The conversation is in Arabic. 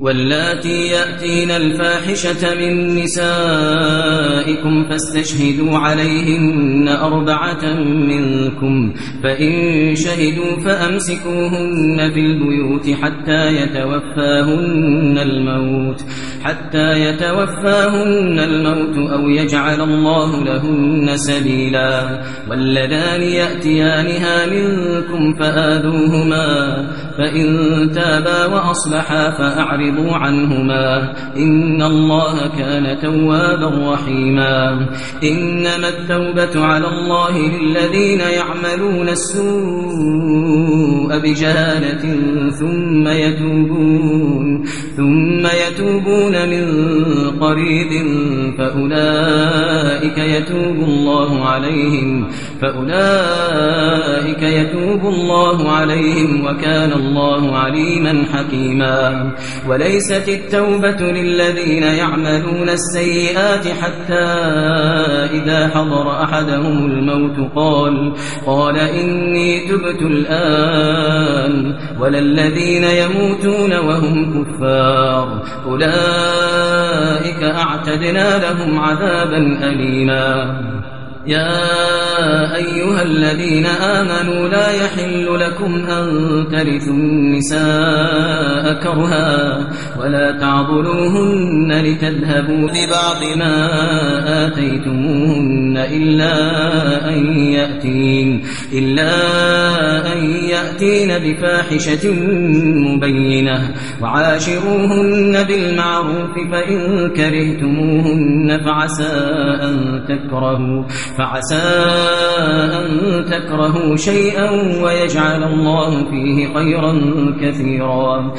واللاتي يأتين الفاحشة من نسائكم فاستشهدوا عليهن أربعة منكم فإن شهدوا فأمسكوهن في البيوت حتى يتوفاهن الموت حتى يتوفاهن الموت أو يجعل الله لهن سبيلا واللذان يأتيانها منكم فآذوهما فإن تابا وأصلحا فأعرضوا عنهما. إن الله كان توابا رحيما. إنما التوبة على الله للذين يعملون السوء. بجهالة ثم يتوبون ثم يتوبون من قريب فأولئك يتوب الله عليهم فأولئك يتوب الله عليهم وكان الله عليما حكيما. وليست التوبة للذين يعملون السيئات حتى إذا حضر أحدهم الموت قال قال إني تبت الآن ولا الذين يموتون وهم كفار. أولئك أعتدنا لهم عذابا أليما. يا أيها الذين آمنوا لا يحل لكم أن ترثوا النساء كرها ولا تعضلوهن لتذهبوا ببعض ما آتيتموهن إلا أن يأتين إلا أن يأتين بفاحشة مبينة. وعاشروهن بالمعروف فإن كرهتموهن فعسى أن تكرهوا فعسى أن تكرهوا شيئا ويجعل الله فيه خيرا كثيرا.